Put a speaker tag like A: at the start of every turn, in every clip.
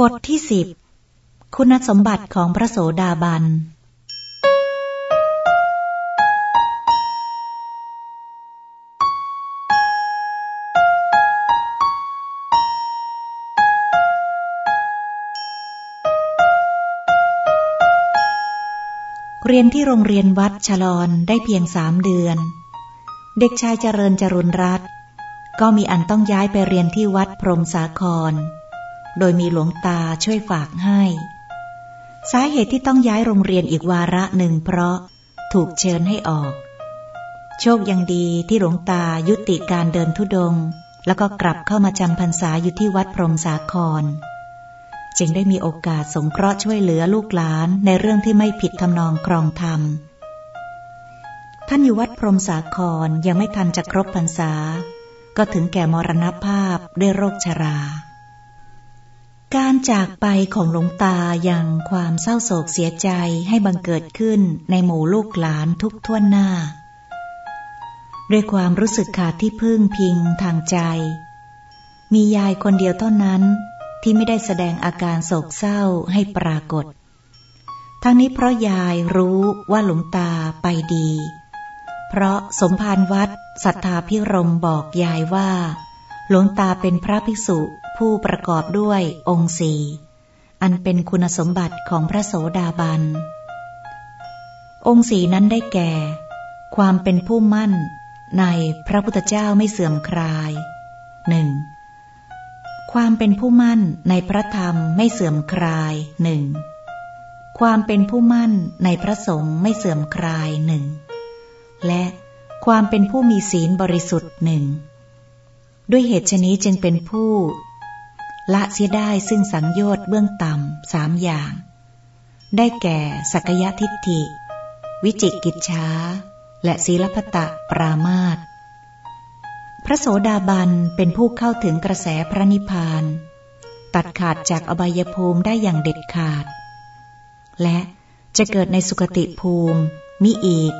A: บทที่สิบคุณสมบัติของพระโสดาบัน เรียนที่โรงเรียนวัดชลอนได้เพียงสามเดือน เด็กชายเจริญจรุนรัตก็มีอันต้องย้ายไปเรียนที่วัดพรมสาคร โดยมีหลวงตาช่วยฝากให้ สาเหตุที่ต้องย้ายโรงเรียนอีกวาระหนึ่งเพราะถูกเชิญให้ออก โชคยังดีที่หลวงตายุติการเดินทุดง แล้วก็กลับเข้ามาจำพรรษาอยู่ที่วัดพรมสาคร จึงได้มีโอกาสสงเคราะห์ช่วยเหลือลูกหลานในเรื่องที่ไม่ผิดทำนองครองธรรม ท่านอยู่วัดพรมสาครยังไม่ทันจะครบพรรษา ก็ถึงแก่มรณภาพด้วยโรคชรา การจากไปของหลวงตาอย่างความเศร้าโศกเสียใจให้บังเกิดขึ้นในหมู่ลูกหลานทุกท่วนหน้า ด้วยความรู้สึกขาดที่พึ่งพิงทางใจ มียายคนเดียวเท่านั้นที่ไม่ได้แสดงอาการโศกเศร้าให้ปรากฏ ทั้งนี้เพราะยายรู้ว่าหลวงตาไปดี เพราะสมภารวัดศรัทธาพิรมบอกยายว่า หลวงตาเป็นพระภิกษุ ผู้ประกอบด้วยองค์สี่อันเป็นคุณสมบัติของพระโสดาบัน องค์สีนั้นได้แก่ ความเป็นผู้มั่นในพระพุทธเจ้าไม่เสื่อมคลายหนึ่งความเป็นผู้มั่นในพระธรรมไม่เสื่อมคลายหนึ่งความเป็นผู้มั่นในพระสงฆ์ไม่เสื่อมคลายหนึ่งและความเป็นผู้มีศีลบริสุทธิ์หนึ่งด้วยเหตุชนี้จึงเป็นผู้ ละเสียได้ซึ่งสังโยชน์เบื้องต่ำสามอย่าง ได้แก่สักยะทิฏฐิ วิจิกิจช้า และศีลพตะปรามาตพระโสดาบันเป็นผู้เข้าถึงกระแสพระนิพพาน ตัดขาดจากอบายภูมิได้อย่างเด็ดขาด และจะเกิดในสุคติภูมิมิอีก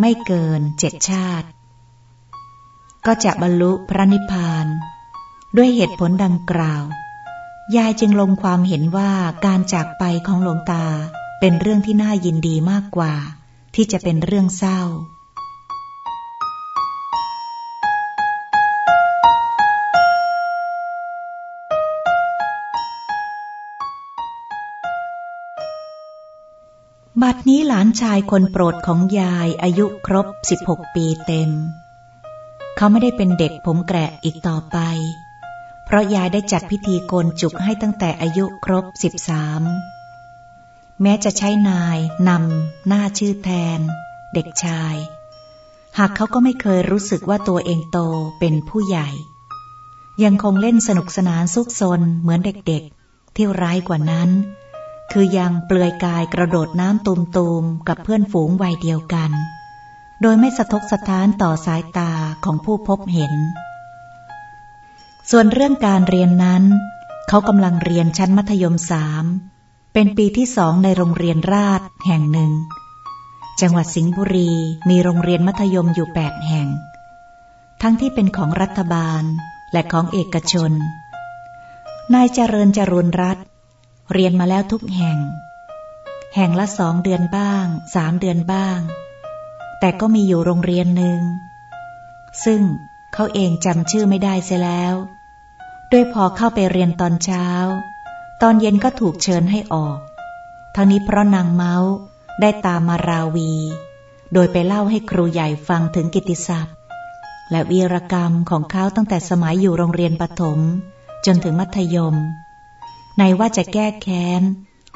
A: ไม่เกินเจ็ดชาติ ก็จะบรรลุพระนิพพาน ด้วยเหตุผลดังกล่าว ยายจึงลงความเห็นว่าการจากไปของหลวงตาเป็นเรื่องที่น่ายินดีมากกว่า ที่จะเป็นเรื่องเศร้าบัดนี้หลานชายคนโปรดของยายอายุครบ 16 ปีเต็ม เขาไม่ได้เป็นเด็กผมแกะอีกต่อไป เพราะยายได้จัดพิธีโกนจุกให้ตั้งแต่อายุครบ13แม้จะใช้นายนำหน้าชื่อแทน เด็กชาย หากเขาก็ไม่เคยรู้สึกว่าตัวเองโตเป็นผู้ใหญ่ ยังคงเล่นสนุกสนานซุกซนเหมือนเด็กๆ ที่ร้ายกว่านั้น คือยังเปลือยกายกระโดดน้ำตูมๆ กับเพื่อนฝูงวัยเดียวกัน โดยไม่สะทกสะท้านต่อสายตาของผู้พบเห็น ส่วนเรื่องการเรียนนั้น เขากำลังเรียนชั้นมัธยมสามเป็นปีที่สองในโรงเรียนราชแห่งหนึ่ง จังหวัดสิงห์บุรีมีโรงเรียนมัธยมอยู่แปดแห่ง ทั้งที่เป็นของรัฐบาลและของเอกชน นายเจริญจรุนรัตเรียนมาแล้วทุกแห่ง แห่งละสองเดือนบ้างสามเดือนบ้าง แต่ก็มีอยู่โรงเรียนหนึ่งซึ่งเขาเองจำชื่อไม่ได้เสียแล้ว ด้วยพอเข้าไปเรียนตอนเช้า ตอนเย็นก็ถูกเชิญให้ออก ทั้งนี้เพราะนางเมาส์ได้ตามมาราวี โดยไปเล่าให้ครูใหญ่ฟังถึงกิติศัพท์ และวีรกรรมของเขาตั้งแต่สมัยอยู่โรงเรียนประถม จนถึงมัธยม ในว่าจะแก้แค้น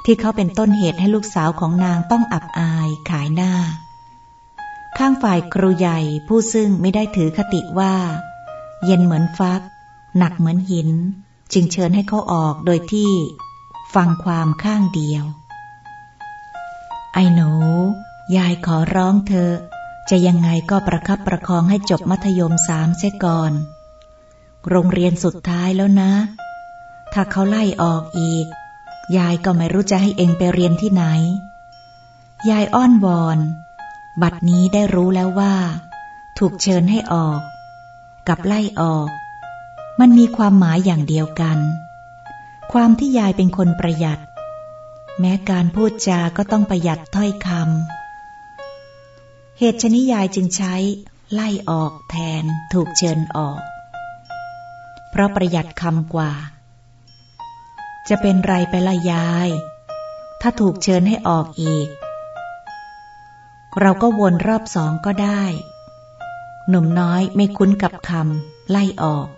A: ที่เขาเป็นต้นเหตุให้ลูกสาวของนางต้องอับอายขายหน้า ข้างฝ่ายครูใหญ่ผู้ซึ่งไม่ได้ถือคติว่า เย็นเหมือนฟัก หนักเหมือนหิน จึงเชิญให้เขาออกโดยที่ฟังความข้างเดียว ไอ้หนู ยายขอร้องเธอ จะยังไงก็ประคับประคองให้จบมัธยมสามเสียก่อน โรงเรียนสุดท้ายแล้วนะ ถ้าเขาไล่ออกอีก ยายก็ไม่รู้จะให้เองไปเรียนที่ไหน ยายอ้อนวอน บัดนี้ได้รู้แล้วว่า ถูกเชิญให้ออก กับไล่ออก มันมีความหมายอย่างเดียวกัน ความที่ยายเป็นคนประหยัด แม้การพูดจาก็ต้องประหยัดถ้อยคำ เหตุชนิยายจึงใช้ ไล่ออกแทนถูกเชิญออก เพราะประหยัดคำกว่า จะเป็นไรไปละยาย ถ้าถูกเชิญให้ออกอีก เราก็วนรอบสองก็ได้ หนุ่มน้อยไม่คุ้นกับคำไล่ออก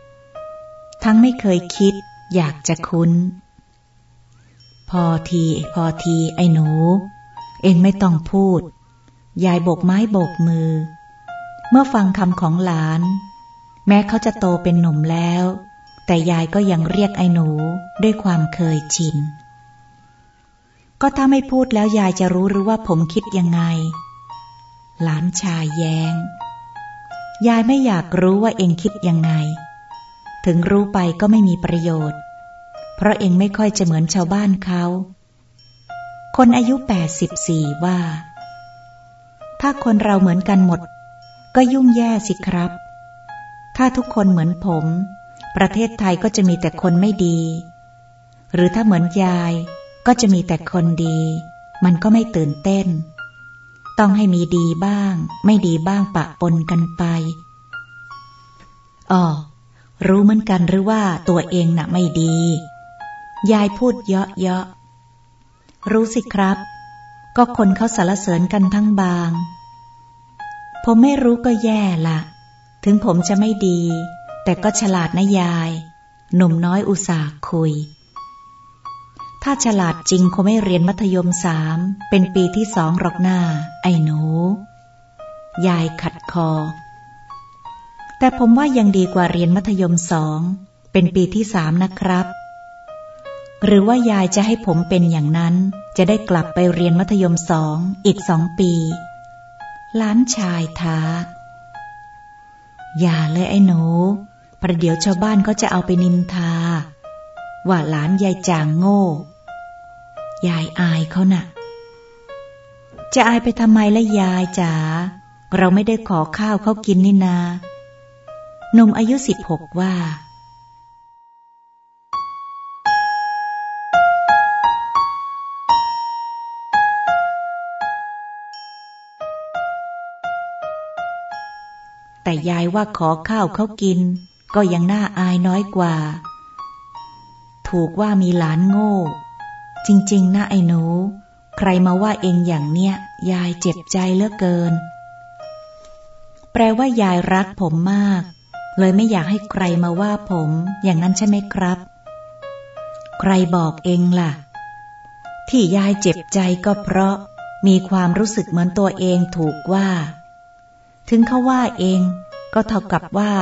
A: ทั้งไม่เคยคิด อยากจะคุ้น พอที พอที ไอ้หนู เองไม่ต้องพูด ยายโบกไม้โบกมือ เมื่อฟังคำของหลาน แม้เขาจะโตเป็นหนุ่มแล้ว แต่ยายก็ยังเรียกไอ้หนูด้วยความเคยชิน ก็ถ้าไม่พูดแล้วยายจะรู้หรือว่าผมคิดยังไง หลานชายแยง้งยายไม่อยากรู้ว่าเองคิดยังไง ถึงรู้ไปก็ไม่มีประโยชน์ เพราะเองไม่ค่อยจะเหมือนชาวบ้านเขา คนอายุแปดสิบสี่ว่า ถ้าคนเราเหมือนกันหมด ก็ยุ่งแย่สิครับ ถ้าทุกคนเหมือนผม ประเทศไทยก็จะมีแต่คนไม่ดี หรือถ้าเหมือนยาย ก็จะมีแต่คนดี มันก็ไม่ตื่นเต้น ต้องให้มีดีบ้าง ไม่ดีบ้างปะปนกันไปอ๋อ รู้เหมือนกันหรือว่าตัวเองน่ะไม่ดี ยายพูดเยาะเยาะรู้สิครับ ก็คนเขาสารเสริญกันทั้งบาง ผมไม่รู้ก็แย่ละถึงผมจะไม่ดี แต่ก็ฉลาดนะยาย หนุ่มน้อยอุตส่าห์คุย ถ้าฉลาดจริงคงไม่เรียนมัธยมสามเป็นปีที่สองหรอกหน้า ไอ้หนู ยายขัดคอ แต่ผมว่ายังดีกว่าเรียนมัธยมสอง เป็นปีที่สามนะครับ หรือว่ายายจะให้ผมเป็นอย่างนั้น จะได้กลับไปเรียนมัธยมสองอีกสองปี ล้านชายท้า อย่าเลยไอ้หนู ประเดี๋ยวชาวบ้านเขาจะเอาไปนินทา ว่าหลานยายจางโง่ ยายอายเขานะ่ะ จะอายไปทำไมละยายจ๋า เราไม่ได้ขอข้าวเขากินนี่นา หนุ่มอายุสิบหกว่า แต่ยายว่าขอข้าวเขากิน ก็ยังน่าอายน้อยกว่า ถูกว่ามีหลานโง่ จริง ๆนะไอ้หนู ใครมาว่าเองอย่างเนี้ย ยายเจ็บใจเลือเกิน แปลว่ายายรักผมมาก เลยไม่อยากให้ใครมาว่าผมอย่างนั้นใช่ไหมครับ ใครบอกเองล่ะ ที่ยายเจ็บใจก็เพราะมีความรู้สึกเหมือนตัวเองถูกว่า ถึงเขาว่าเองก็เท่ากับว่า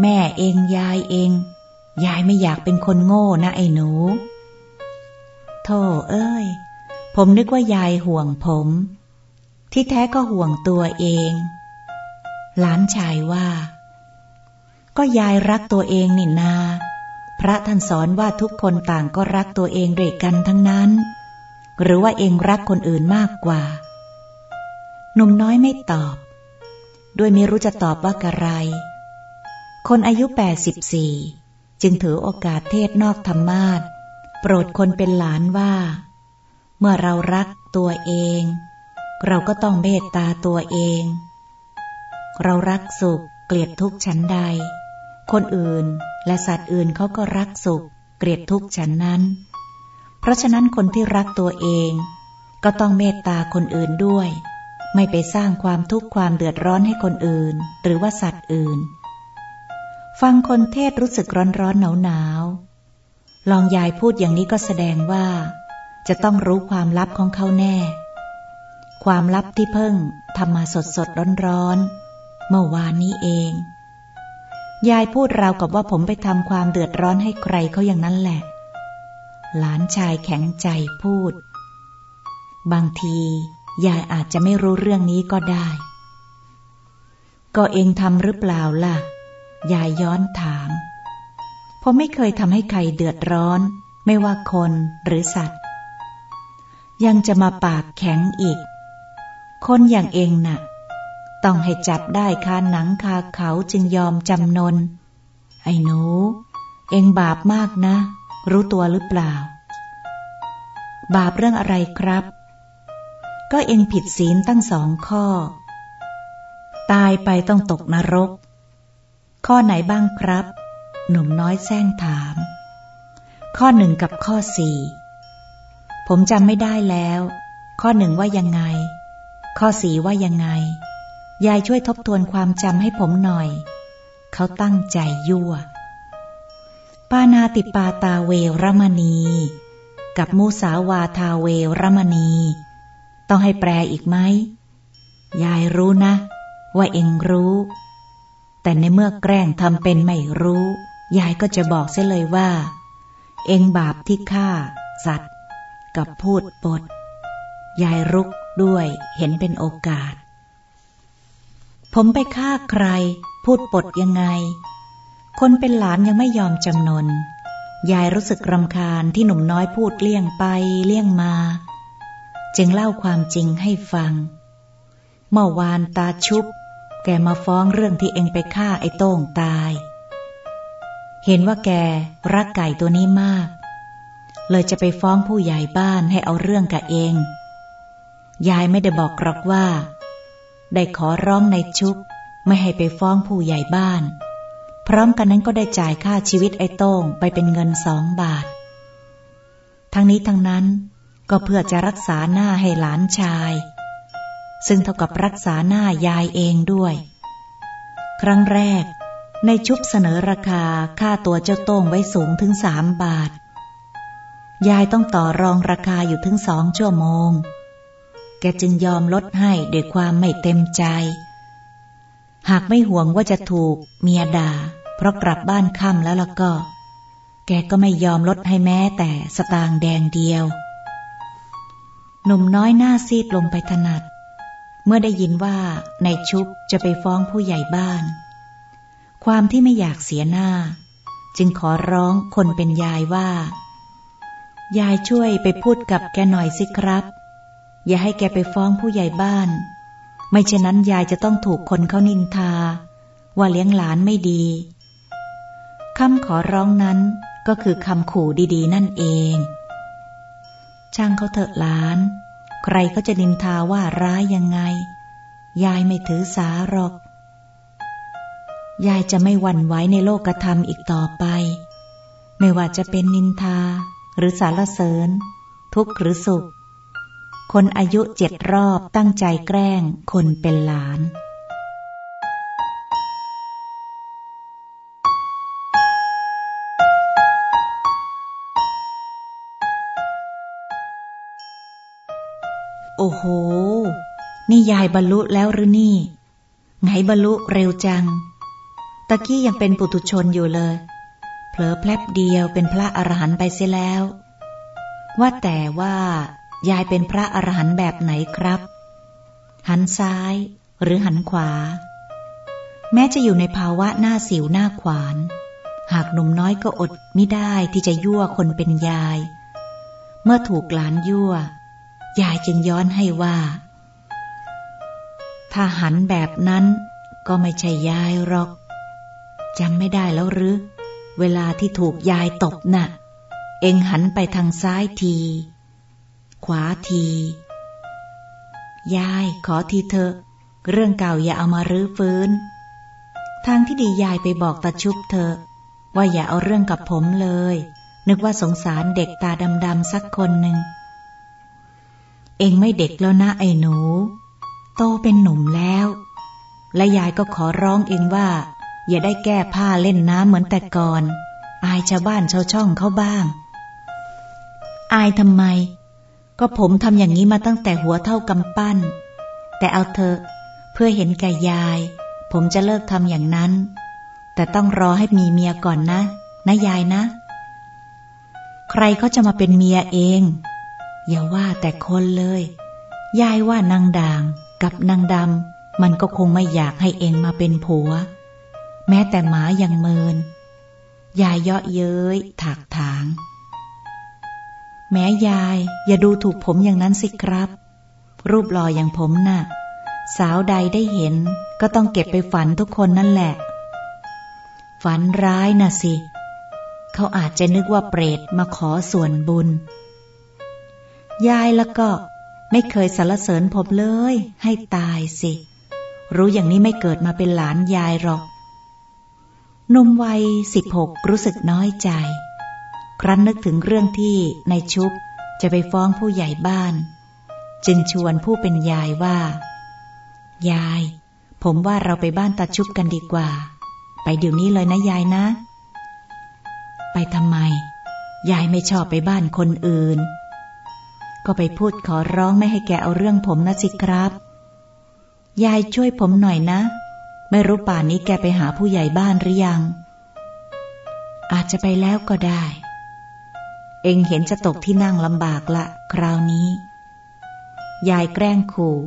A: แม่เองยายเอง ยายไม่อยากเป็นคนโง่นะไอ้หนูโธ่เอ้ย ผมนึกว่ายายห่วงผม ที่แท้ก็ห่วงตัวเอง หลานชายว่า ก็ยายรักตัวเองนี่นา พระท่านสอนว่าทุกคนต่างก็รักตัวเองด้วยกันทั้งนั้น หรือว่าเองรักคนอื่นมากกว่า หนุ่มน้อยไม่ตอบ ด้วยไม่รู้จะตอบว่ากะไร คนอายุ84จึงถือโอกาสเทศนอกธรรมาทโปรดคนเป็นหลานว่า เมื่อเรารักตัวเอง เราก็ต้องเมตตาตัวเอง เรารักสุขเกลียดทุกข์ชั้นใด คนอื่นและสัตว์อื่นเขาก็รักสุข เกลียดทุกข์ฉันนั้น เพราะฉะนั้นคนที่รักตัวเอง ก็ต้องเมตตาคนอื่นด้วย ไม่ไปสร้างความทุกข์ความเดือดร้อนให้คนอื่น หรือว่าสัตว์อื่น ฟังคนเทศรู้สึกร้อนร้อนหนาวหนาวลองยายพูดอย่างนี้ก็แสดงว่า จะต้องรู้ความลับของเขาแน่ ความลับที่เพิ่งทำมาสดสดร้อนร้อนเมื่อวานนี้เอง ยายพูดราวกับว่าผมไปทำความเดือดร้อนให้ใครเขาอย่างนั้นแหละ หลานชายแข็งใจพูด บางที ยายอาจจะไม่รู้เรื่องนี้ก็ได้ ก็เองทำหรือเปล่าล่ะ ยายย้อนถาม ผมไม่เคยทำให้ใครเดือดร้อน ไม่ว่าคนหรือสัตว์ ยังจะมาปากแข็งอีก คนอย่างเองนะ่ะ ต้องให้จับได้คาหนังคาเขาจึงยอมจำนน ไอ้หนู เองบาปมากนะ รู้ตัวหรือเปล่า บาปเรื่องอะไรครับ ก็เองผิดศีลตั้งสองข้อ ตายไปต้องตกนรก ข้อไหนบ้างครับ หนุ่มน้อยแซงถาม ข้อหนึ่งกับข้อสี่ผมจำไม่ได้แล้ว ข้อหนึ่งว่ายังไง ข้อสี่ว่ายังไง ยายช่วยทบทวนความจำให้ผมหน่อย เขาตั้งใจยั่ว ปานาติปาตาเวรมณี กับมูสาวาทาเวรมณี ต้องให้แปลอีกไหม ยายรู้นะ ว่าเองรู้ แต่ในเมื่อแกล้งทำเป็นไม่รู้ ยายก็จะบอกเสียเลยว่า เองบาปที่ฆ่า สัตว์ กับพูดปด ยายรุกด้วยเห็นเป็นโอกาส ผมไปฆ่าใคร พูดปดยังไง คนเป็นหลานยังไม่ยอมจำนน ยายรู้สึกรำคาญที่หนุ่มน้อยพูดเลี่ยงไปเลี่ยงมา จึงเล่าความจริงให้ฟัง เมื่อวานตาชุบ แกมาฟ้องเรื่องที่เองไปฆ่าไอ้โต้งตาย เห็นว่าแกรักไก่ตัวนี้มาก เลยจะไปฟ้องผู้ใหญ่บ้านให้เอาเรื่องกับเอง ยายไม่ได้บอกกรอกว่า ได้ขอร้องในชุบไม่ให้ไปฟ้องผู้ใหญ่บ้าน พร้อมกันนั้นก็ได้จ่ายค่าชีวิตไอ้โต้งไปเป็นเงินสองบาท ทั้งนี้ทั้งนั้นก็เพื่อจะรักษาหน้าให้หลานชาย ซึ่งเท่ากับรักษาหน้ายายเองด้วย ครั้งแรกในชุบเสนอราคาค่าตัวเจ้าโต้งไว้สูงถึงสามบาท ยายต้องต่อรองราคาอยู่ถึงสองชั่วโมง กจึงยอมลดให้ด้วยความไม่เต็มใจ หากไม่ห่วงว่าจะถูกเมียด่า เพราะกลับบ้านค่ำแล้วล่ะก็ แกก็ไม่ยอมลดให้แม้แต่สตางค์แดงเดียว หนุ่มน้อยหน้าซีดลงไปถนัด เมื่อได้ยินว่าในชุบจะไปฟ้องผู้ใหญ่บ้าน ความที่ไม่อยากเสียหน้า จึงขอร้องคนเป็นยายว่า ยายช่วยไปพูดกับแกหน่อยสิครับ อย่าให้แกไปฟ้องผู้ใหญ่บ้าน ไม่เช่นนั้นยายจะต้องถูกคนเขานินทา ว่าเลี้ยงหลานไม่ดีคำขอร้องนั้นก็คือคำขู่ดีๆ นั่นเอง ช่างเขาเถอะหลาน ใครก็จะนินทาว่าร้ายยังไง ยายไม่ถือสาหรอก ยายจะไม่หวั่นไหวในโลกธรรมอีกต่อไป ไม่ว่าจะเป็นนินทาหรือสารเสริญ ทุกข์หรือสุข คนอายุเจ็ดรอบตั้งใจแกล้งคนเป็นหลาน โอ้โห นี่ยายบรรลุแล้วหรือนี่ ไงบรรลุเร็วจัง ตะกี้ยังเป็นปุถุชนอยู่เลย เผลอแพลบเดียวเป็นพระอรหันต์ไปเสียแล้ว ว่าแต่ว่า ยายเป็นพระอรหันต์แบบไหนครับ หันซ้ายหรือหันขวา แม้จะอยู่ในภาวะหน้าสิวหน้าขวาน หากหนุ่มน้อยก็อดไม่ได้ที่จะยั่วคนเป็นยาย เมื่อถูกหลานยั่ว ยายจึงย้อนให้ว่า ถ้าหันแบบนั้นก็ไม่ใช่ยายหรอกจำไม่ได้แล้วหรือ เวลาที่ถูกยายตบนะ่ะ เองหันไปทางซ้ายที ขวาที ยายขอทีเถอะ เรื่องเก่าอย่าเอามารื้อฟื้น ทางที่ดียายไปบอกตาชุบเถอะว่าอย่าเอาเรื่องกับผมเลย นึกว่าสงสารเด็กตาดำๆสักคนหนึ่ง เองไม่เด็กแล้วนะไอ้หนู โตเป็นหนุ่มแล้ว และยายก็ขอร้องเองว่า อย่าได้แก้ผ้าเล่นน้ำเหมือนแต่ก่อน อายชาวบ้านชาวช่องเขาบ้างอายทำไม ก็ผมทำอย่างนี้มาตั้งแต่หัวเท่ากำปั้น แต่เอาเถอะเพื่อเห็นแก่ยาย ผมจะเลิกทำอย่างนั้น แต่ต้องรอให้มีเมียก่อนนะ นะยายนะ ใครเขาจะมาเป็นเมียเอง อย่าว่าแต่คนเลย ยายว่านางด่างกับนางดำมันก็คงไม่อยากให้เองมาเป็นผัว แม้แต่หมายังเมินยายเยาะเย้ยถากถาง แม้ยาย อย่าดูถูกผมอย่างนั้นสิครับ รูปหล่ออย่างผมนะ่ะ สาวใดได้เห็น ก็ต้องเก็บไปฝันทุกคนนั่นแหละ ฝันร้ายน่ะสิ เขาอาจจะนึกว่าเปรตมาขอส่วนบุญ ยายแล้วก็ไม่เคยสรรเสริญผมเลย ให้ตายสิ รู้อย่างนี้ไม่เกิดมาเป็นหลานยายหรอก นมวัยสิบหกรู้สึกน้อยใจ ครั้นนึกถึงเรื่องที่ในชุบจะไปฟ้องผู้ใหญ่บ้าน จึงชวนผู้เป็นยายว่า ยาย ผมว่าเราไปบ้านตาชุบกันดีกว่า ไปเดี๋ยวนี้เลยนะยายนะ ไปทำไม ยายไม่ชอบไปบ้านคนอื่น ก็ไปพูดขอร้องไม่ให้แกเอาเรื่องผมนะสิครับ ยายช่วยผมหน่อยนะ ไม่รู้ป่านนี้แกไปหาผู้ใหญ่บ้านหรือยัง อาจจะไปแล้วก็ได้ เองเห็นจะตกที่นั่งลำบากละ คราวนี้ ยายแกล้งขู่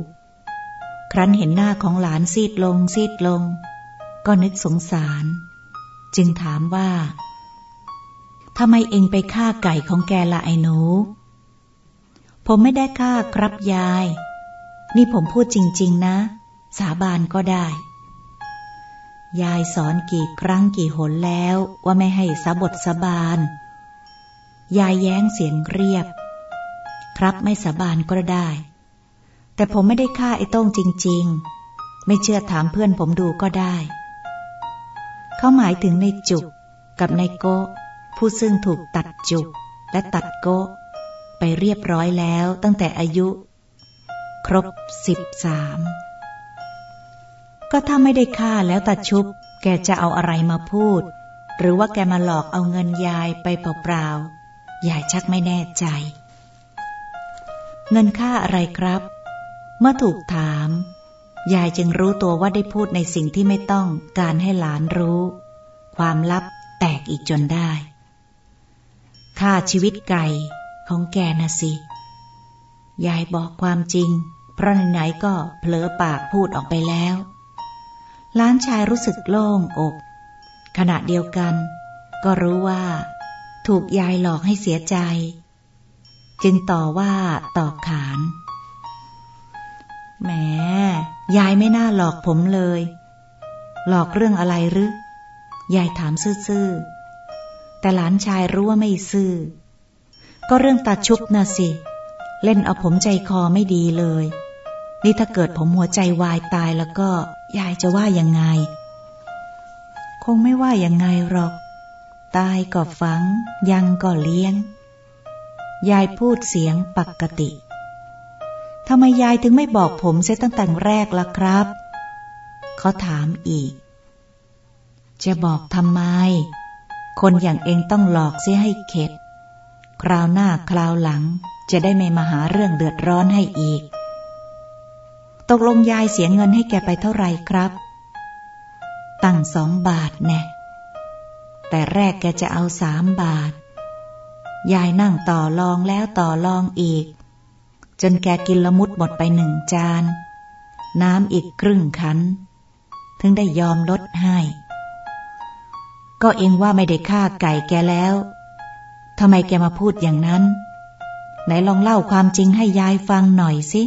A: ครั้นเห็นหน้าของหลานซีดลงซีดลง ก็นึกสงสาร จึงถามว่าทำไมเองไปฆ่าไก่ของแกละไอ้หนู ผมไม่ได้ฆ่าครับยาย นี่ผมพูดจริง ๆ นะ สาบานก็ได้ ยายสอนกี่ครั้งกี่หนแล้วว่าไม่ให้สาบทสาบาน ยายแย้งเสียงเรียบ ครับไม่สาบานก็ได้ แต่ผมไม่ได้ฆ่าไอ้ต้งจริง ๆ ไม่เชื่อถามเพื่อนผมดูก็ได้ เขาหมายถึงในจุกกับในโกผู้ซึ่งถูกตัดจุกและตัดโกไปเรียบร้อยแล้วตั้งแต่อายุ ครบสิบสามก็ถ้าไม่ได้ฆ่าแล้วตาชุบ แกจะเอาอะไรมาพูด หรือว่าแกมาหลอกเอาเงินยายไปเปล่าๆ ยายชักไม่แน่ใจ เงินค่าอะไรครับ เมื่อถูกถาม ยายจึงรู้ตัวว่าได้พูดในสิ่งที่ไม่ต้องการให้หลานรู้ ความลับแตกอีกจนได้ ค่าชีวิตไก่ของแกนะสิ ยายบอกความจริง เพราะไหนๆก็เผลอปากพูดออกไปแล้วล้านชายรู้สึกโล่งอก ขณะเดียวกัน ก็รู้ว่า ถูกยายหลอกให้เสียใจ จึงต่อว่าต่อขานแหมยายไม่น่าหลอกผมเลย หลอกเรื่องอะไรหรือยายถามซื่อๆแต่หลานชายรู้ว่าไม่ซื่อ ก็เรื่องตาชุบนะสิ เล่นเอาผมใจคอไม่ดีเลย นี่ถ้าเกิดผมหัวใจวายตายแล้วก็ ยายจะว่ายังไง คงไม่ว่ายังไงหรอก ตายก็ฝัง ยังก็เลี้ยง ยายพูดเสียงปกติทำไมยายถึงไม่บอกผมเสียตั้งแต่แรกล่ะครับ เขาถามอีก จะบอกทำไม คนอย่างเองต้องหลอกเสียให้เข็ด คราวหน้าคราวหลังจะได้ไม่มาหาเรื่องเดือดร้อนให้อีก ตกลงยายเสียเงินให้แกไปเท่าไหร่ครับ ตั้งสองบาทแน่ แต่แรกแกจะเอาสามบาท ยายนั่งต่อรองแล้วต่อรองอีก จนแกกินละมุดหมดไปหนึ่งจาน น้ำอีกครึ่งขัน ถึงได้ยอมลดให้ ก็เองว่าไม่ได้ฆ่าไก่แกแล้วทำไมแกมาพูดอย่างนั้น ไหนลองเล่าความจริงให้ยายฟังหน่อยสิ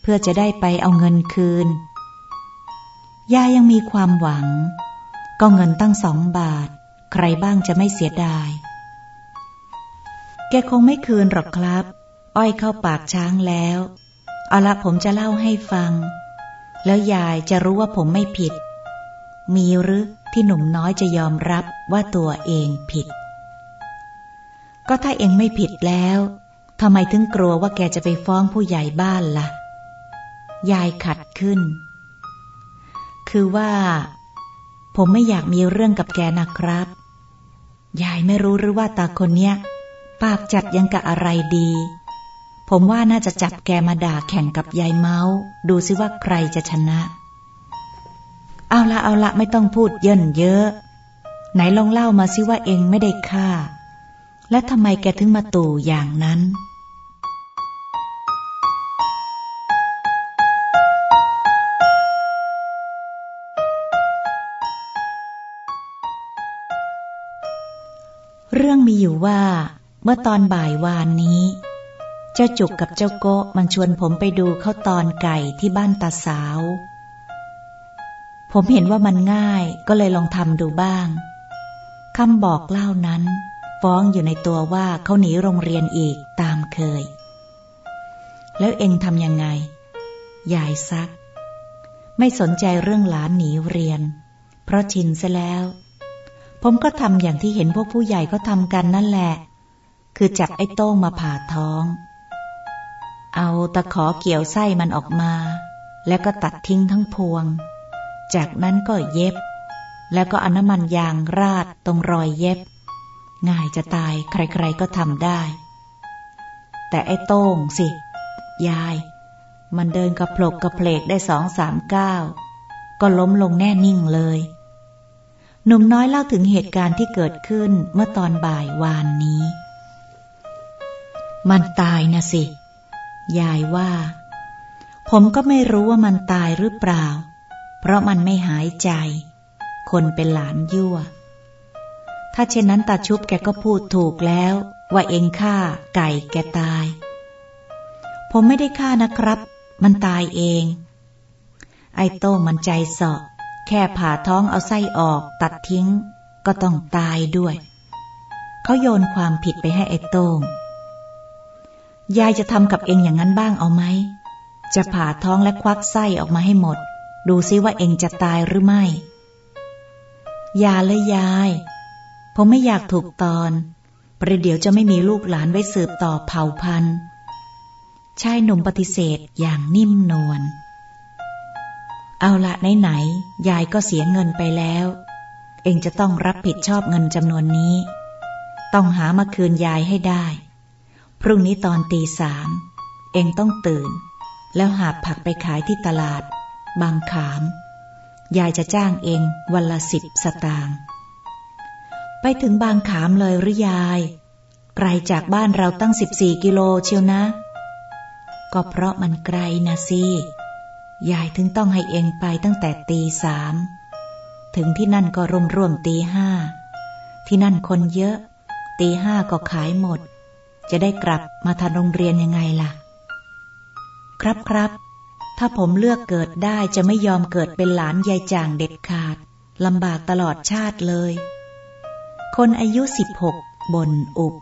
A: เพื่อจะได้ไปเอาเงินคืน ยายยังมีความหวัง ก็เงินตั้งสองบาท ใครบ้างจะไม่เสียดาย แกคงไม่คืนหรอกครับ อ้อยเข้าปากช้างแล้ว เอาละผมจะเล่าให้ฟัง แล้วยายจะรู้ว่าผมไม่ผิด มีหรือที่หนุ่มน้อยจะยอมรับว่าตัวเองผิด ก็ถ้าเองไม่ผิดแล้วทำไมถึงกลัวว่าแกจะไปฟ้องผู้ใหญ่บ้านละ่ะ ยายขัดขึ้น คือว่า ผมไม่อยากมีเรื่องกับแกนะครับ ยายไม่รู้หรือว่าตาคนเนี้ย ปากจัดยังกะอะไรดี ผมว่าน่าจะจับแกมาด่าแข่งกับยายเมาส์ ดูซิว่าใครจะชนะ เอาละเอาละไม่ต้องพูดเยินเยอะ ไหนลองเล่ามาซิว่าเองไม่ได้ฆ่า และทำไมแกถึงมาตู่อย่างนั้น มีอยู่ว่า เมื่อตอนบ่ายวานนี้ เจ้าจุกกับเจ้าโกะมันชวนผมไปดูเข้าตอนไก่ที่บ้านตาสาว ผมเห็นว่ามันง่ายก็เลยลองทำดูบ้างคำบอกเล่านั้น ฟ้องอยู่ในตัวว่าเขาหนีโรงเรียนอีกตามเคย แล้วเองทำยังไง ยายซัก ไม่สนใจเรื่องหลานหนีเรียน เพราะชินซะแล้ว ผมก็ทำอย่างที่เห็นพวกผู้ใหญ่ก็ทำกันนั่นแหละ คือจับไอ้โต้งมาผ่าท้อง เอาตะขอเกี่ยวไส้มันออกมา แล้วก็ตัดทิ้งทั้งพวง จากนั้นก็เย็บ แล้วก็เอาน้ำมันยางราดตรงรอยเย็บ ง่ายจะตายใครๆก็ทำได้ แต่ไอ้โต้งสิ ยาย มันเดินกระโผลกกระเพลกได้สองสามก้าวก็ล้มลงแน่นิ่งเลย หนุ่มน้อยเล่าถึงเหตุการณ์ที่เกิดขึ้นเมื่อตอนบ่ายวานนี้ มันตายนะสิ ยายว่า ผมก็ไม่รู้ว่ามันตายหรือเปล่า เพราะมันไม่หายใจ คนเป็นหลานยั่ว ถ้าเช่นนั้นตาชุบแกก็พูดถูกแล้ว ว่าเองฆ่าไก่แกตาย ผมไม่ได้ฆ่านะครับ มันตายเอง ไอ้โต้งมันใจเสาะ แค่ผ่าท้องเอาไส้ออก ตัดทิ้ง ก็ต้องตายด้วย เขาโยนความผิดไปให้ไอ้โต้ง ยายจะทำกับเองอย่างนั้นบ้างเอาไหม จะผ่าท้องและควักไส้ออกมาให้หมด ดูซิว่าเองจะตายหรือไม่อย่าเลยยาย ผมไม่อยากถูกตอน ประเดี๋ยวจะไม่มีลูกหลานไว้สืบต่อเผ่าพันธุ์ชายหนุ่มปฏิเสธอย่างนิ่มนวล เอาละไหนๆยายก็เสียเงินไปแล้ว เองจะต้องรับผิดชอบเงินจำนวนนี้ ต้องหามาคืนยายให้ได้ พรุ่งนี้ตอนตีสามเองต้องตื่น แล้วหาผักไปขายที่ตลาด บางขาม ยายจะจ้างเองวันละสิบสตางค์ไปถึงบางขามเลยหรือยาย ไกลจากบ้านเราตั้งสิบสี่กิโลเชียวนะ ก็เพราะมันไกลนะสิ ยายถึงต้องให้เองไปตั้งแต่ตีสาม ถึงที่นั่นก็ร่วมร่วมตีห้า ที่นั่นคนเยอะ ตีห้าก็ขายหมด จะได้กลับมาทันโรงเรียนยังไงล่ะ ครับครับ ถ้าผมเลือกเกิดได้จะไม่ยอมเกิดเป็นหลานยายจางเด็ดขาดลำบากตลอดชาติเลย คนอายุสิบหกบ่นอุบ